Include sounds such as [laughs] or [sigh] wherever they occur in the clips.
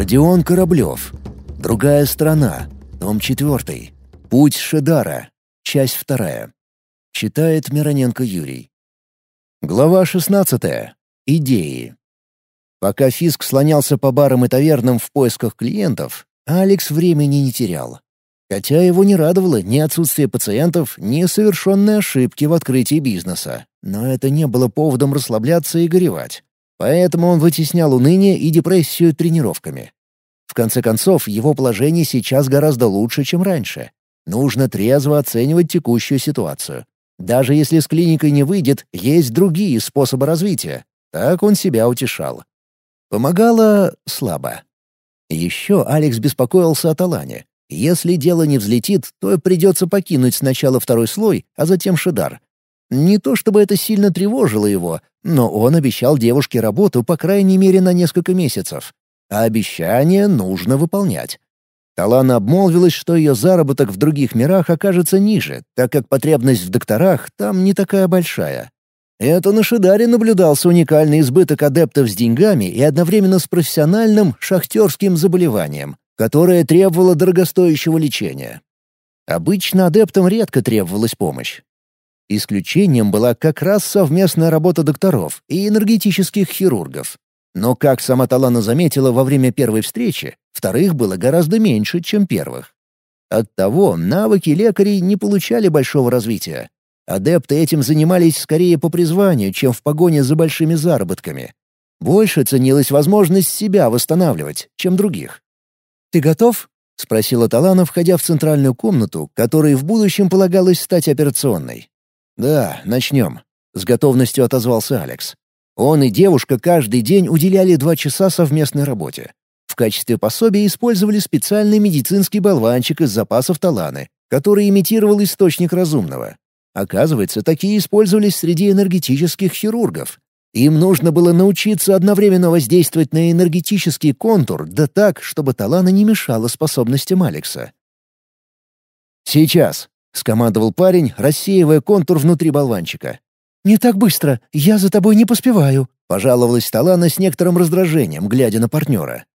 Родион Кораблев. Другая сторона. Том 4. Путь Шедара. Часть 2. Читает Мироненко Юрий. Глава 16. Идеи. Пока Фиск слонялся по барам и тавернам в поисках клиентов, Алекс времени не терял. Хотя его не радовало ни отсутствие пациентов, ни совершенные ошибки в открытии бизнеса. Но это не было поводом расслабляться и горевать. Поэтому он вытеснял уныние и депрессию тренировками. В конце концов, его положение сейчас гораздо лучше, чем раньше. Нужно трезво оценивать текущую ситуацию. Даже если с клиникой не выйдет, есть другие способы развития. Так он себя утешал. Помогало слабо. Еще Алекс беспокоился о Талане. Если дело не взлетит, то придется покинуть сначала второй слой, а затем Шидар. Не то чтобы это сильно тревожило его, но он обещал девушке работу по крайней мере на несколько месяцев. А обещание нужно выполнять. Талана обмолвилась, что ее заработок в других мирах окажется ниже, так как потребность в докторах там не такая большая. Это на Шидаре наблюдался уникальный избыток адептов с деньгами и одновременно с профессиональным шахтерским заболеванием, которое требовало дорогостоящего лечения. Обычно адептам редко требовалась помощь. Исключением была как раз совместная работа докторов и энергетических хирургов. Но, как сама Талана заметила во время первой встречи, вторых было гораздо меньше, чем первых. Оттого навыки лекарей не получали большого развития. Адепты этим занимались скорее по призванию, чем в погоне за большими заработками. Больше ценилась возможность себя восстанавливать, чем других. «Ты готов?» — спросила Талана, входя в центральную комнату, которой в будущем полагалось стать операционной. «Да, начнем», — с готовностью отозвался Алекс. Он и девушка каждый день уделяли два часа совместной работе. В качестве пособия использовали специальный медицинский болванчик из запасов таланы, который имитировал источник разумного. Оказывается, такие использовались среди энергетических хирургов. Им нужно было научиться одновременно воздействовать на энергетический контур, да так, чтобы талана не мешала способностям Алекса. «Сейчас», — скомандовал парень, рассеивая контур внутри болванчика. «Не так быстро, я за тобой не поспеваю», — пожаловалась Талана с некоторым раздражением, глядя на партнера.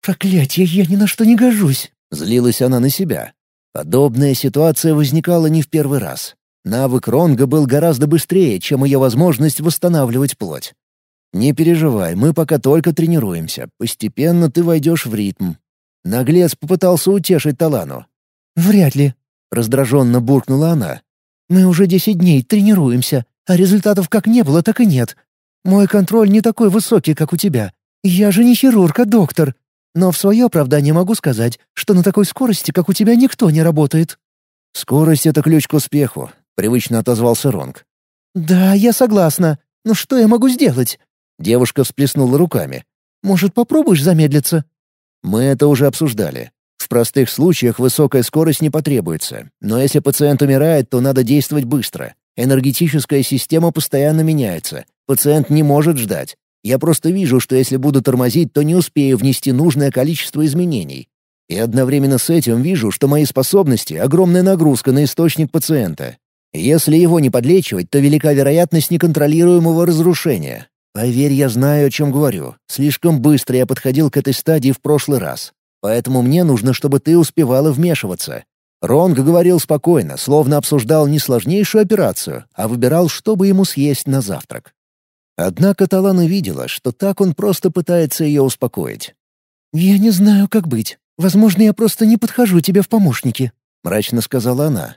«Проклятие, я ни на что не гожусь», — злилась она на себя. Подобная ситуация возникала не в первый раз. Навык Ронга был гораздо быстрее, чем ее возможность восстанавливать плоть. «Не переживай, мы пока только тренируемся. Постепенно ты войдешь в ритм». Наглец попытался утешить Талану. «Вряд ли», Раздраженно буркнула она. «Мы уже десять дней тренируемся, а результатов как не было, так и нет. Мой контроль не такой высокий, как у тебя. Я же не хирург, а доктор. Но в свое оправдание могу сказать, что на такой скорости, как у тебя, никто не работает». «Скорость — это ключ к успеху», — привычно отозвался Ронг. «Да, я согласна. Но что я могу сделать?» Девушка всплеснула руками. «Может, попробуешь замедлиться?» «Мы это уже обсуждали. Простых случаях высокая скорость не потребуется, но если пациент умирает, то надо действовать быстро. Энергетическая система постоянно меняется. Пациент не может ждать. Я просто вижу, что если буду тормозить, то не успею внести нужное количество изменений. И одновременно с этим вижу, что мои способности — огромная нагрузка на источник пациента. Если его не подлечивать, то велика вероятность неконтролируемого разрушения. Поверь, я знаю, о чем говорю. Слишком быстро я подходил к этой стадии в прошлый раз. Поэтому мне нужно, чтобы ты успевала вмешиваться». Ронг говорил спокойно, словно обсуждал не сложнейшую операцию, а выбирал, что бы ему съесть на завтрак. Однако Талана видела, что так он просто пытается ее успокоить. «Я не знаю, как быть. Возможно, я просто не подхожу тебе в помощники», — мрачно сказала она.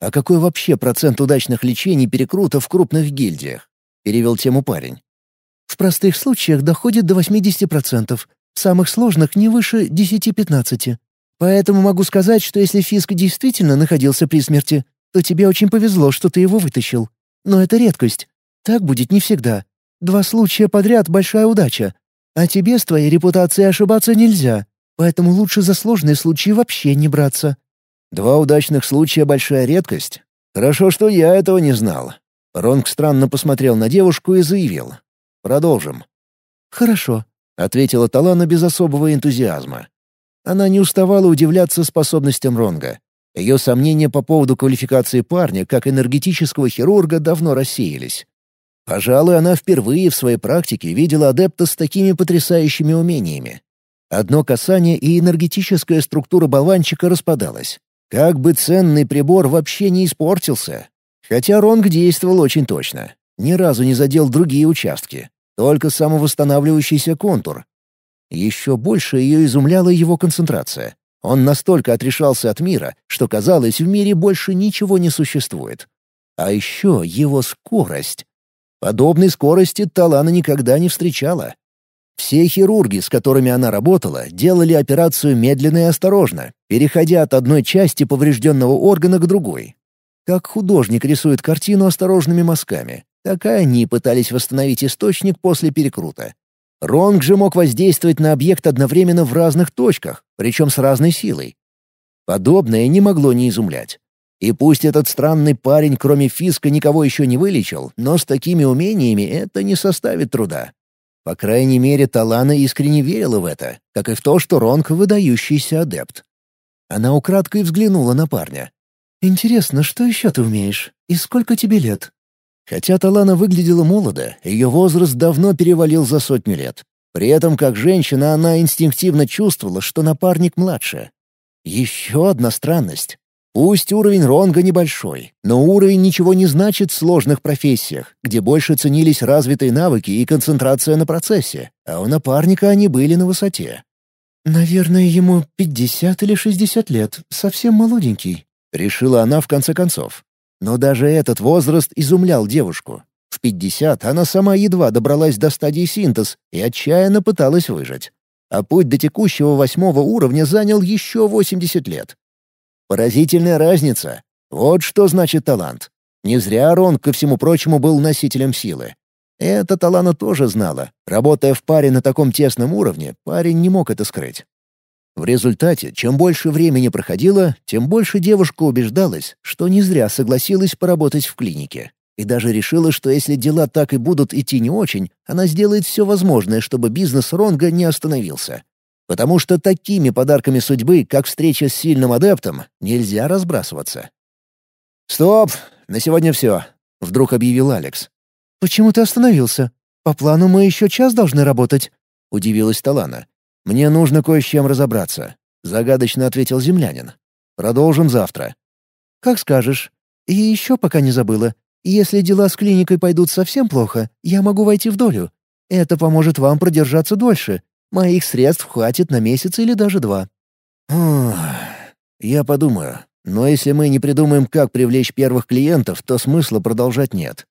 «А какой вообще процент удачных лечений перекрутов в крупных гильдиях?» — перевел тему парень. «В простых случаях доходит до 80%, самых сложных не выше 10-15. Поэтому могу сказать, что если Фиск действительно находился при смерти, то тебе очень повезло, что ты его вытащил. Но это редкость. Так будет не всегда. Два случая подряд — большая удача. А тебе с твоей репутацией ошибаться нельзя, поэтому лучше за сложные случаи вообще не браться». «Два удачных случая — большая редкость? Хорошо, что я этого не знал». Ронг странно посмотрел на девушку и заявил. «Продолжим». «Хорошо. — ответила Талана без особого энтузиазма. Она не уставала удивляться способностям Ронга. Ее сомнения по поводу квалификации парня как энергетического хирурга давно рассеялись. Пожалуй, она впервые в своей практике видела адепта с такими потрясающими умениями. Одно касание и энергетическая структура болванчика распадалась. Как бы ценный прибор вообще не испортился. Хотя Ронг действовал очень точно. Ни разу не задел другие участки. Только самовосстанавливающийся контур. Еще больше ее изумляла его концентрация. Он настолько отрешался от мира, что казалось, в мире больше ничего не существует. А еще его скорость. Подобной скорости Талана никогда не встречала. Все хирурги, с которыми она работала, делали операцию медленно и осторожно, переходя от одной части поврежденного органа к другой. Как художник рисует картину осторожными мазками, так и они пытались восстановить источник после перекрута. Ронг же мог воздействовать на объект одновременно в разных точках, причем с разной силой. Подобное не могло не изумлять. И пусть этот странный парень, кроме Фиска, никого еще не вылечил, но с такими умениями это не составит труда. По крайней мере, Талана искренне верила в это, как и в то, что Ронг — выдающийся адепт. Она украдкой взглянула на парня. «Интересно, что еще ты умеешь? И сколько тебе лет?» Хотя Талана выглядела молодо, ее возраст давно перевалил за сотню лет. При этом, как женщина, она инстинктивно чувствовала, что напарник младше. Еще одна странность. Пусть уровень ронга небольшой, но уровень ничего не значит в сложных профессиях, где больше ценились развитые навыки и концентрация на процессе, а у напарника они были на высоте. «Наверное, ему пятьдесят или шестьдесят лет, совсем молоденький», — решила она в конце концов. Но даже этот возраст изумлял девушку. В пятьдесят она сама едва добралась до стадии синтез и отчаянно пыталась выжить. А путь до текущего восьмого уровня занял еще восемьдесят лет. Поразительная разница. Вот что значит талант. Не зря Рон, ко всему прочему, был носителем силы. Это Талана тоже знала. Работая в паре на таком тесном уровне, парень не мог это скрыть. В результате, чем больше времени проходило, тем больше девушка убеждалась, что не зря согласилась поработать в клинике. И даже решила, что если дела так и будут идти не очень, она сделает все возможное, чтобы бизнес Ронга не остановился. Потому что такими подарками судьбы, как встреча с сильным адептом, нельзя разбрасываться. «Стоп! На сегодня все!» — вдруг объявил Алекс. «Почему ты остановился? По плану мы еще час должны работать», — удивилась Талана. «Мне нужно кое с чем разобраться», — загадочно ответил землянин. «Продолжим завтра». «Как скажешь. И еще пока не забыла. Если дела с клиникой пойдут совсем плохо, я могу войти в долю. Это поможет вам продержаться дольше, Моих средств хватит на месяц или даже два». «Я подумаю. Но если мы не придумаем, как привлечь первых клиентов, то смысла продолжать нет».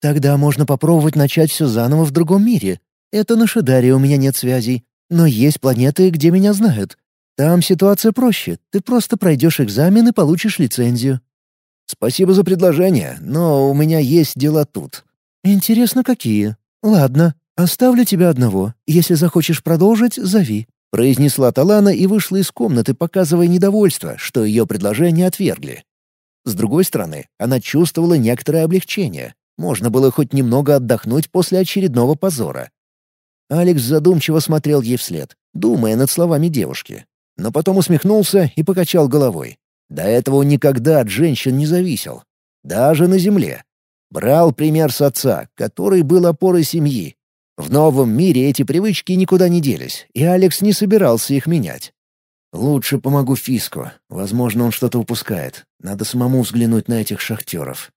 «Тогда можно попробовать начать все заново в другом мире. Это на Шидаре у меня нет связей. Но есть планеты, где меня знают. Там ситуация проще. Ты просто пройдешь экзамен и получишь лицензию». «Спасибо за предложение, но у меня есть дела тут». «Интересно, какие? Ладно, «Оставлю тебя одного. Если захочешь продолжить, зови», — произнесла Талана и вышла из комнаты, показывая недовольство, что ее предложение отвергли. С другой стороны, она чувствовала некоторое облегчение. Можно было хоть немного отдохнуть после очередного позора. Алекс задумчиво смотрел ей вслед, думая над словами девушки. Но потом усмехнулся и покачал головой. До этого он никогда от женщин не зависел. Даже на земле. Брал пример с отца, который был опорой семьи, в новом мире эти привычки никуда не делись, и Алекс не собирался их менять. «Лучше помогу Фиску. Возможно, он что-то упускает. Надо самому взглянуть на этих шахтеров».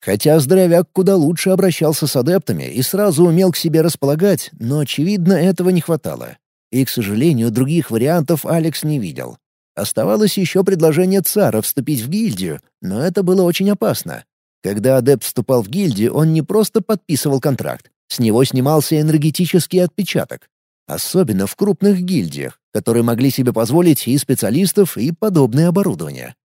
Хотя здоровяк куда лучше обращался с адептами и сразу умел к себе располагать, но, очевидно, этого не хватало. И, к сожалению, других вариантов Алекс не видел. Оставалось еще предложение Цара вступить в гильдию, но это было очень опасно. Когда адепт вступал в гильдию, он не просто подписывал контракт, с него снимался энергетический отпечаток. Особенно в крупных гильдиях, которые могли себе позволить и специалистов, и подобное оборудование.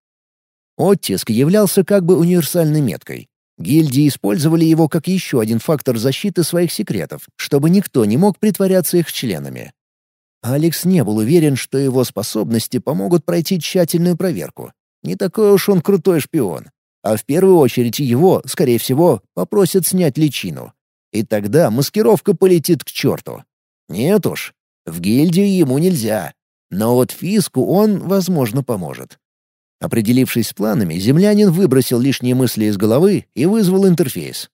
Оттиск являлся как бы универсальной меткой. Гильдии использовали его как еще один фактор защиты своих секретов, чтобы никто не мог притворяться их членами. Алекс не был уверен, что его способности помогут пройти тщательную проверку. Не такой уж он крутой шпион. А в первую очередь его, скорее всего, попросят снять личину. И тогда маскировка полетит к черту. Нет уж, в гильдию ему нельзя. Но вот Фиску он, возможно, поможет. Определившись с планами, землянин выбросил лишние мысли из головы и вызвал интерфейс.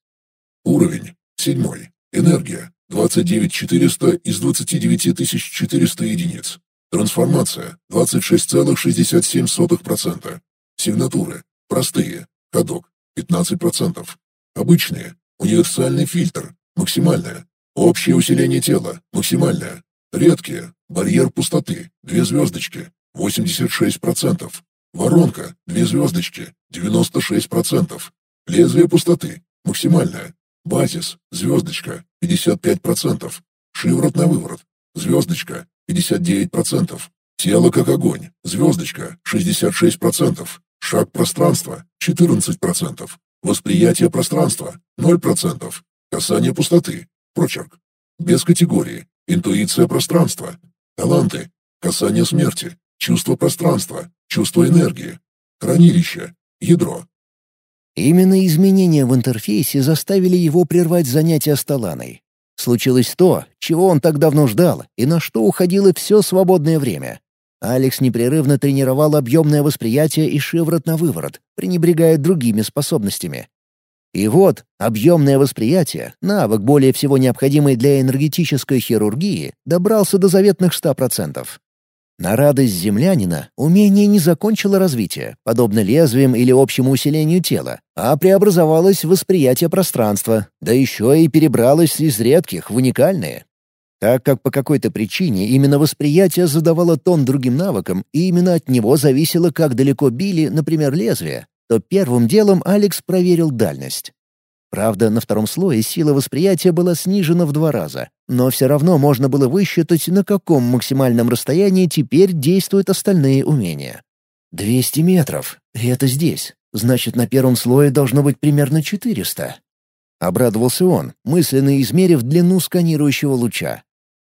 Уровень. Седьмой. Энергия. 29400 из 29400 единиц. Трансформация 26,67%. Сигнатуры простые, ходок 15%. Обычные, универсальный фильтр, максимальное. Общее усиление тела, максимальное. Редкие, барьер пустоты, две звездочки, 86%. Воронка, две звездочки, 96%. Лезвие пустоты, максимальное. Базис, звездочка, 55%. Шиворот на выворот, звездочка, 59%. Тело как огонь, звездочка, 66%. Шаг пространства, 14%. Восприятие пространства, 0%. Касание пустоты, прочерк. Без категории, интуиция пространства. Таланты, касание смерти, чувство пространства, чувство энергии. Хранилище, ядро. Именно изменения в интерфейсе заставили его прервать занятия с Таланой. Случилось то, чего он так давно ждал, и на что уходило все свободное время. Алекс непрерывно тренировал объемное восприятие и шиворот на выворот, пренебрегая другими способностями. И вот объемное восприятие, навык более всего необходимый для энергетической хирургии, добрался до заветных 100%. На радость землянина умение не закончило развитие, подобно лезвиям или общему усилению тела, а преобразовалось в восприятие пространства, да еще и перебралось из редких в уникальные. Так как по какой-то причине именно восприятие задавало тон другим навыкам, и именно от него зависело, как далеко били, например, лезвие, то первым делом Алекс проверил дальность. Правда, на втором слое сила восприятия была снижена в два раза, но все равно можно было высчитать, на каком максимальном расстоянии теперь действуют остальные умения. «Двести метров. И это здесь. Значит, на первом слое должно быть примерно четыреста». Обрадовался он, мысленно измерив длину сканирующего луча.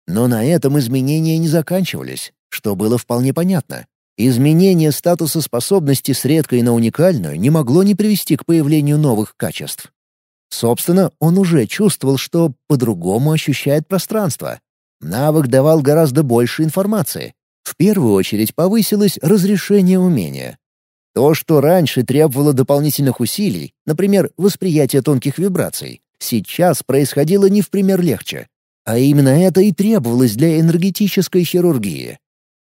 Но на этом изменения не заканчивались, что было вполне понятно. Изменение статуса способности с редкой на уникальную не могло не привести к появлению новых качеств. Собственно, он уже чувствовал, что по-другому ощущает пространство. Навык давал гораздо больше информации. В первую очередь повысилось разрешение умения. То, что раньше требовало дополнительных усилий, например, восприятие тонких вибраций, сейчас происходило не в пример легче. А именно это и требовалось для энергетической хирургии.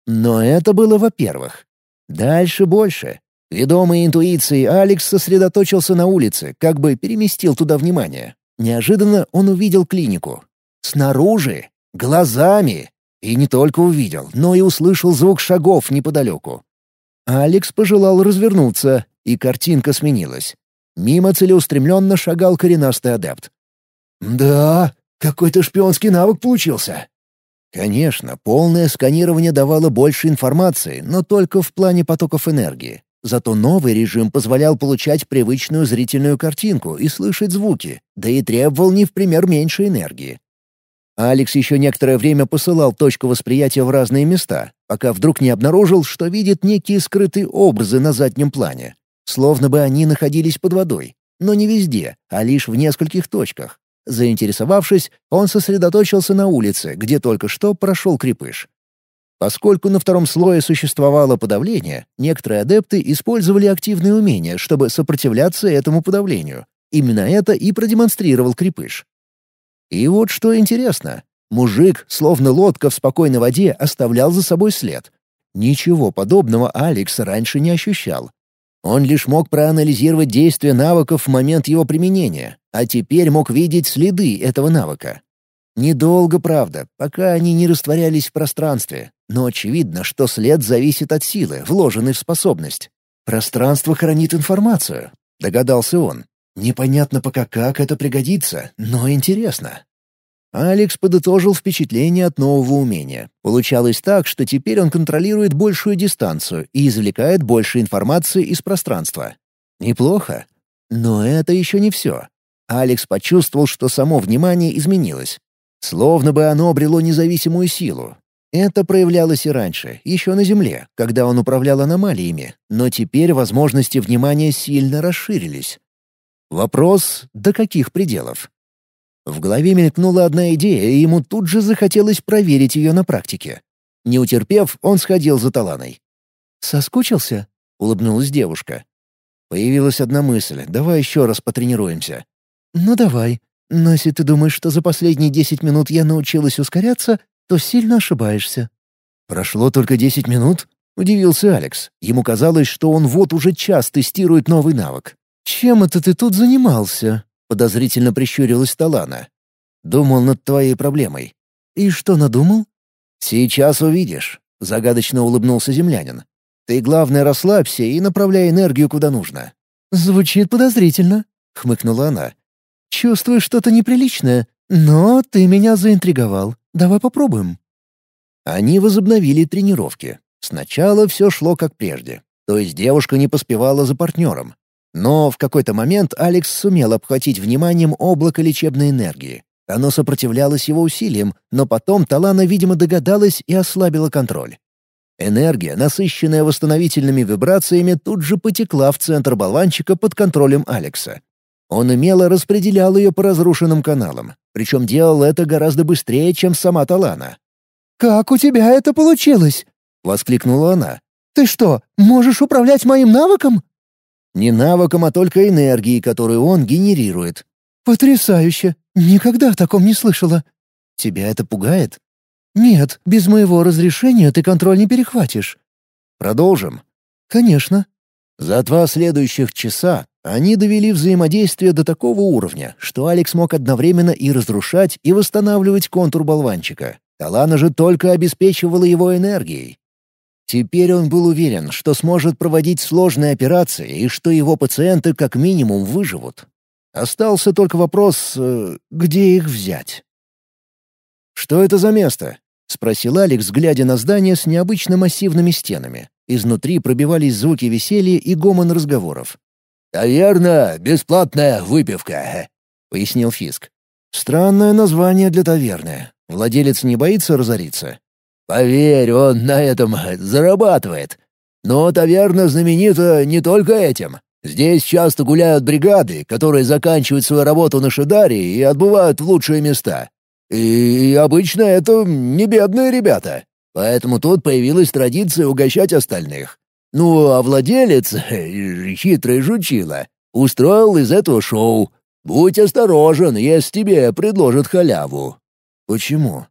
Но это было во-первых. Дальше больше. Ведомый интуицией, Алекс сосредоточился на улице, как бы переместил туда внимание. Неожиданно он увидел клинику. Снаружи, глазами. И не только увидел, но и услышал звук шагов неподалеку. Алекс пожелал развернуться, и картинка сменилась. Мимо целеустремленно шагал коренастый адепт. «Да, какой-то шпионский навык получился». Конечно, полное сканирование давало больше информации, но только в плане потоков энергии. Зато новый режим позволял получать привычную зрительную картинку и слышать звуки, да и требовал не в пример меньше энергии. Алекс еще некоторое время посылал точку восприятия в разные места, пока вдруг не обнаружил, что видит некие скрытые образы на заднем плане. Словно бы они находились под водой. Но не везде, а лишь в нескольких точках. Заинтересовавшись, он сосредоточился на улице, где только что прошел крепыш. Поскольку на втором слое существовало подавление, некоторые адепты использовали активные умения, чтобы сопротивляться этому подавлению. Именно это и продемонстрировал Крепыш. И вот что интересно. Мужик, словно лодка в спокойной воде, оставлял за собой след. Ничего подобного Алекс раньше не ощущал. Он лишь мог проанализировать действия навыков в момент его применения, а теперь мог видеть следы этого навыка. Недолго, правда, пока они не растворялись в пространстве, но очевидно, что след зависит от силы, вложенной в способность. «Пространство хранит информацию», — догадался он. «Непонятно пока как это пригодится, но интересно». Алекс подытожил впечатление от нового умения. Получалось так, что теперь он контролирует большую дистанцию и извлекает больше информации из пространства. Неплохо. Но это еще не все. Алекс почувствовал, что само внимание изменилось. Словно бы оно обрело независимую силу, это проявлялось и раньше, еще на Земле, когда он управлял аномалиями, но теперь возможности внимания сильно расширились. Вопрос — до каких пределов? В голове мелькнула одна идея, и ему тут же захотелось проверить ее на практике. Не утерпев, он сходил за Таланой. «Соскучился?» — улыбнулась девушка. Появилась одна мысль. «Давай еще раз потренируемся». «Ну давай. Но если ты думаешь, что за последние десять минут я научилась ускоряться, то сильно ошибаешься». «Прошло только десять минут?» — удивился Алекс. Ему казалось, что он вот уже час тестирует новый навык. «Чем это ты тут занимался?» — подозрительно прищурилась Талана. «Думал над твоей проблемой». «И что надумал?» «Сейчас увидишь», — загадочно улыбнулся землянин. «Ты, главное, расслабься и направляй энергию куда нужно». «Звучит подозрительно», — хмыкнула она. «Чувствую что-то неприличное, но ты меня заинтриговал. Давай попробуем». Они возобновили тренировки. Сначала все шло как прежде. То есть девушка не поспевала за партнером. Но в какой-то момент Алекс сумел обхватить вниманием облако лечебной энергии. Оно сопротивлялось его усилиям, но потом Талана, видимо, догадалась и ослабила контроль. Энергия, насыщенная восстановительными вибрациями, тут же потекла в центр болванчика под контролем Алекса. Он умело распределял ее по разрушенным каналам, причем делал это гораздо быстрее, чем сама Талана. «Как у тебя это получилось?» — воскликнула она. «Ты что, можешь управлять моим навыком?» «Не навыком, а только энергией, которую он генерирует». «Потрясающе! Никогда о таком не слышала». «Тебя это пугает?» «Нет, без моего разрешения ты контроль не перехватишь». «Продолжим?» «Конечно». За два следующих часа они довели взаимодействие до такого уровня, что Алекс мог одновременно и разрушать, и восстанавливать контур болванчика. Талана же только обеспечивала его энергией. Теперь он был уверен, что сможет проводить сложные операции и что его пациенты как минимум выживут. Остался только вопрос, э, где их взять. «Что это за место?» — спросил Алекс, глядя на здание с необычно массивными стенами. Изнутри пробивались звуки веселья и гомон разговоров. «Таверна — бесплатная выпивка», — пояснил Фиск. «Странное название для таверны. Владелец не боится разориться?» «Поверь, он на этом зарабатывает. Но таверна знаменита не только этим. Здесь часто гуляют бригады, которые заканчивают свою работу на Шидаре и отбывают в лучшие места. И обычно это не бедные ребята. Поэтому тут появилась традиция угощать остальных. Ну, а владелец, [laughs] хитрый жучила, устроил из этого шоу. Будь осторожен, если тебе предложат халяву. Почему?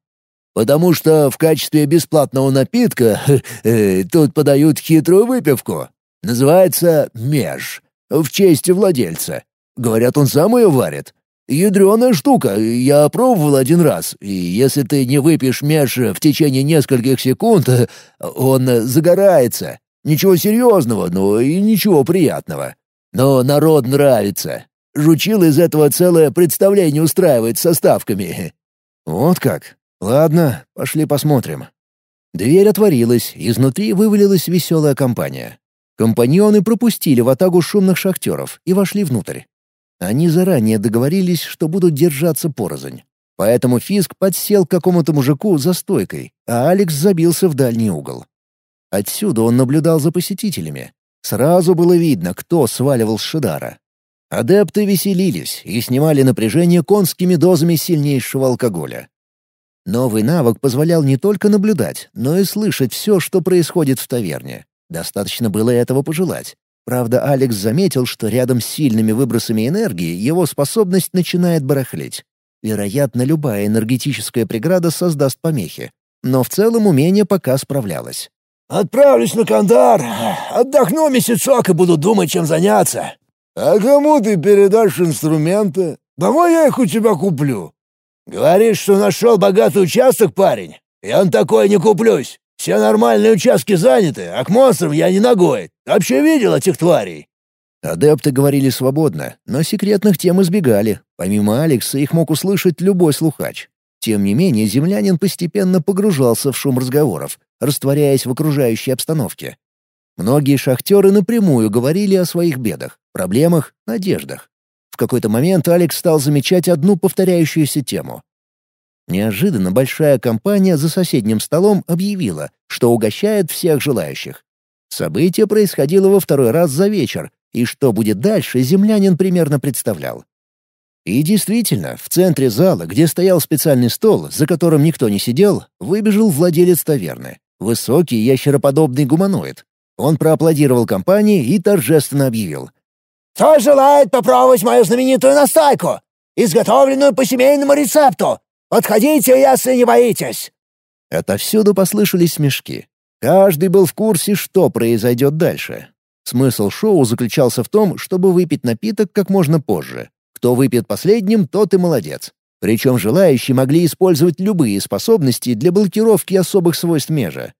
Потому что в качестве бесплатного напитка [laughs] тут подают хитрую выпивку. Называется меж, в честь владельца. Говорят, он сам ее варит. Ядреная штука, я пробовал один раз, и если ты не выпьешь меж в течение нескольких секунд, [laughs] он загорается. Ничего серьезного, но и ничего приятного. Но народ нравится. Жучил из этого целое представление устраивает со ставками. [laughs] Вот как? Ладно, пошли посмотрим. Дверь отворилась, изнутри вывалилась веселая компания. Компаньоны пропустили в атагу шумных шахтеров и вошли внутрь. Они заранее договорились, что будут держаться порознь. Поэтому Фиск подсел к какому-то мужику за стойкой, а Алекс забился в дальний угол. Отсюда он наблюдал за посетителями. Сразу было видно, кто сваливал с Шидара. Адепты веселились и снимали напряжение конскими дозами сильнейшего алкоголя. Новый навык позволял не только наблюдать, но и слышать все, что происходит в таверне. Достаточно было этого пожелать. Правда, Алекс заметил, что рядом с сильными выбросами энергии его способность начинает барахлить. Вероятно, любая энергетическая преграда создаст помехи. Но в целом умение пока справлялось. «Отправлюсь на Кандар, отдохну месяцок и буду думать, чем заняться». «А кому ты передашь инструменты? Давай я их у тебя куплю». «Говоришь, что нашел богатый участок, парень? Я на такое не куплюсь. Все нормальные участки заняты, а к монстрам я не ногой. Вообще видел этих тварей?» Адепты говорили свободно, но секретных тем избегали. Помимо Алекса их мог услышать любой слухач. Тем не менее, землянин постепенно погружался в шум разговоров, растворяясь в окружающей обстановке. Многие шахтеры напрямую говорили о своих бедах, проблемах, надеждах. В какой-то момент Алекс стал замечать одну повторяющуюся тему. Неожиданно большая компания за соседним столом объявила, что угощает всех желающих. Событие происходило во второй раз за вечер, и что будет дальше, землянин примерно представлял. И действительно, в центре зала, где стоял специальный стол, за которым никто не сидел, выбежал владелец таверны. Высокий ящероподобный гуманоид. Он проаплодировал компании и торжественно объявил. «Кто желает попробовать мою знаменитую настойку? изготовленную по семейному рецепту. Подходите, если не боитесь!» Отовсюду послышались смешки. Каждый был в курсе, что произойдет дальше. Смысл шоу заключался в том, чтобы выпить напиток как можно позже. Кто выпьет последним, тот и молодец. Причем желающие могли использовать любые способности для блокировки особых свойств межа.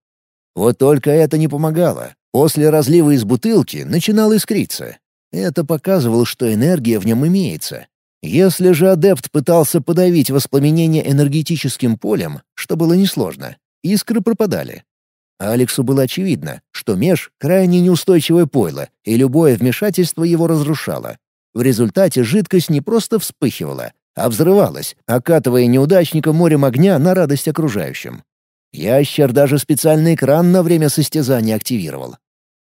Вот только это не помогало. После разлива из бутылки начинал искриться. Это показывало, что энергия в нем имеется. Если же адепт пытался подавить воспламенение энергетическим полем, что было несложно, искры пропадали. Алексу было очевидно, что меж — крайне неустойчивое пойло, и любое вмешательство его разрушало. В результате жидкость не просто вспыхивала, а взрывалась, окатывая неудачника морем огня на радость окружающим. Ящер даже специальный экран на время состязания активировал.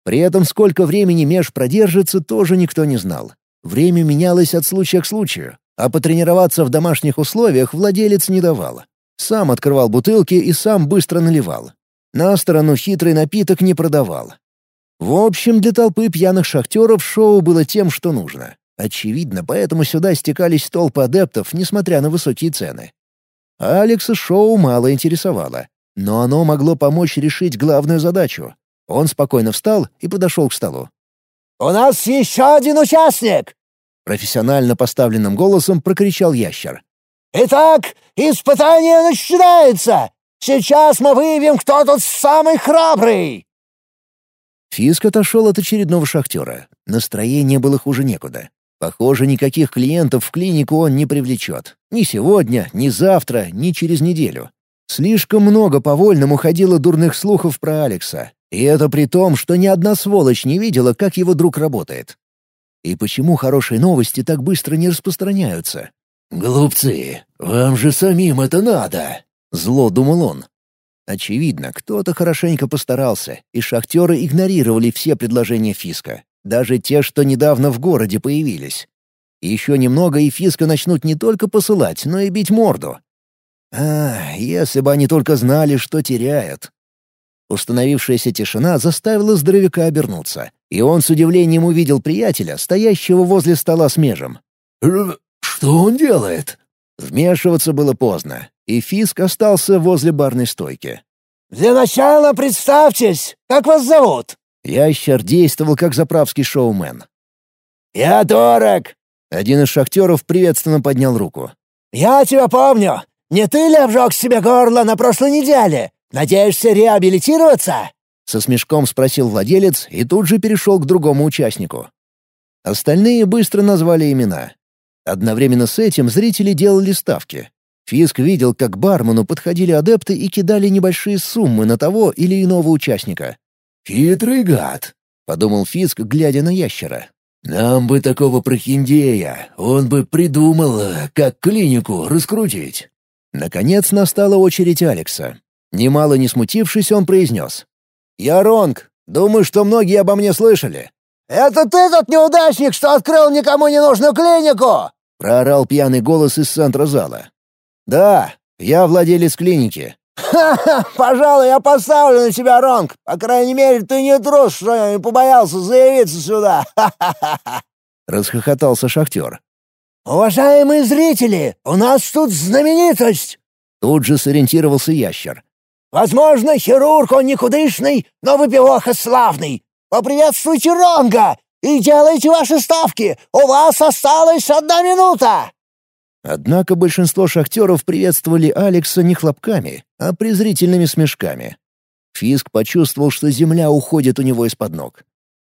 При этом сколько времени меж продержится, тоже никто не знал. Время менялось от случая к случаю, а потренироваться в домашних условиях владелец не давал. Сам открывал бутылки и сам быстро наливал. На сторону хитрый напиток не продавал. В общем, для толпы пьяных шахтеров шоу было тем, что нужно. Очевидно, поэтому сюда стекались толпы адептов, несмотря на высокие цены. Алекса шоу мало интересовало, но оно могло помочь решить главную задачу. Он спокойно встал и подошел к столу. «У нас еще один участник!» Профессионально поставленным голосом прокричал ящер. «Итак, испытание начинается! Сейчас мы выявим, кто тут самый храбрый!» Фиск отошел от очередного шахтера. Настроение было хуже некуда. Похоже, никаких клиентов в клинику он не привлечет. Ни сегодня, ни завтра, ни через неделю. Слишком много по-вольному ходило дурных слухов про Алекса. И это при том, что ни одна сволочь не видела, как его друг работает. И почему хорошие новости так быстро не распространяются? «Глупцы, вам же самим это надо!» — зло думал он. Очевидно, кто-то хорошенько постарался, и шахтеры игнорировали все предложения Фиска. Даже те, что недавно в городе появились. Еще немного, и Фиска начнут не только посылать, но и бить морду. А, если бы они только знали, что теряют. Установившаяся тишина заставила здоровяка обернуться, и он с удивлением увидел приятеля, стоящего возле стола с межем. «Что он делает?» Вмешиваться было поздно, и Фиск остался возле барной стойки. «Для начала представьтесь, как вас зовут?» Ящер действовал как заправский шоумен. «Я Торок!» Один из шахтеров приветственно поднял руку. «Я тебя помню! Не ты ли обжег себе горло на прошлой неделе? Надеешься реабилитироваться?» Со смешком спросил владелец и тут же перешел к другому участнику. Остальные быстро назвали имена. Одновременно с этим зрители делали ставки. Фиск видел, как к бармену подходили адепты и кидали небольшие суммы на того или иного участника. «Хитрый гад», — подумал Фиск, глядя на ящера. «Нам бы такого прохиндея, он бы придумал, как клинику раскрутить». Наконец настала очередь Алекса. Немало не смутившись, он произнес. «Я Ронг. Думаю, что многие обо мне слышали». «Это ты тот неудачник, что открыл никому не нужную клинику?» — проорал пьяный голос из центра зала. «Да, я владелец клиники. «Ха-ха! Пожалуй, я поставлю на тебя, Ронг! По крайней мере, ты не трус, что я не побоялся заявиться сюда! Ха-ха-ха!» Расхохотался шахтер. «Уважаемые зрители, у нас тут знаменитость!» Тут же сориентировался ящер. «Возможно, хирург он никудышный, но выпивоха славный! Поприветствуйте Ронга и делайте ваши ставки! У вас осталась одна минута!» Однако большинство шахтеров приветствовали Алекса не хлопками, а презрительными смешками. Фиск почувствовал, что земля уходит у него из-под ног.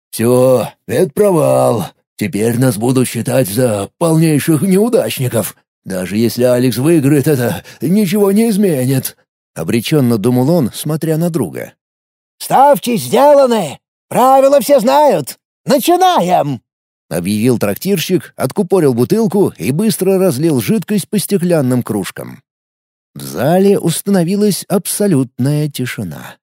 «Все, это провал. Теперь нас будут считать за полнейших неудачников. Даже если Алекс выиграет, это ничего не изменит», — обреченно думал он, смотря на друга. «Ставки сделаны! Правила все знают! Начинаем!» — объявил трактирщик, откупорил бутылку и быстро разлил жидкость по стеклянным кружкам. В зале установилась абсолютная тишина.